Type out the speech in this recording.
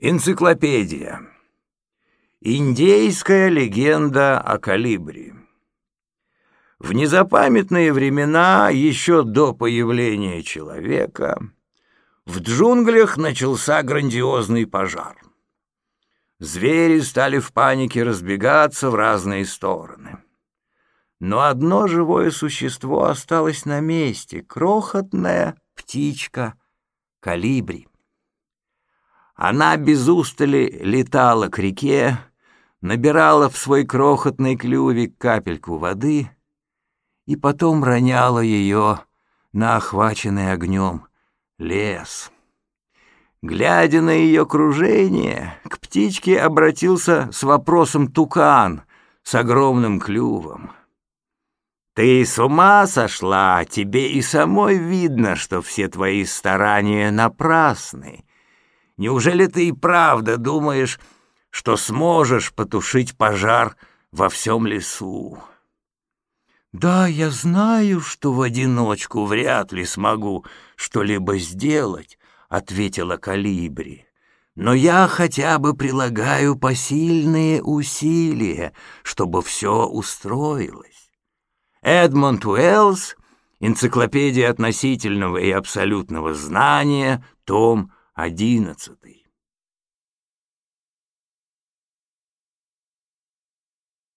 Энциклопедия. Индейская легенда о калибре. В незапамятные времена, еще до появления человека, в джунглях начался грандиозный пожар. Звери стали в панике разбегаться в разные стороны. Но одно живое существо осталось на месте — крохотная птичка калибри. Она без устали летала к реке, набирала в свой крохотный клювик капельку воды и потом роняла ее на охваченный огнем лес. Глядя на ее кружение, к птичке обратился с вопросом тукан с огромным клювом. «Ты с ума сошла? Тебе и самой видно, что все твои старания напрасны. Неужели ты и правда думаешь, что сможешь потушить пожар во всем лесу? Да, я знаю, что в одиночку вряд ли смогу что-либо сделать, ответила Калибри. Но я хотя бы прилагаю посильные усилия, чтобы все устроилось. Эдмонд Уэллс, Энциклопедия относительного и абсолютного знания, том одиннадцатый.